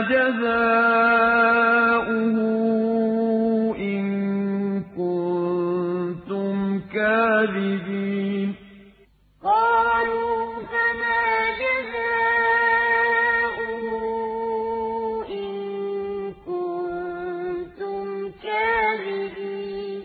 جَزَاؤُهُ إِن كُنتُمْ كَاذِبِينَ.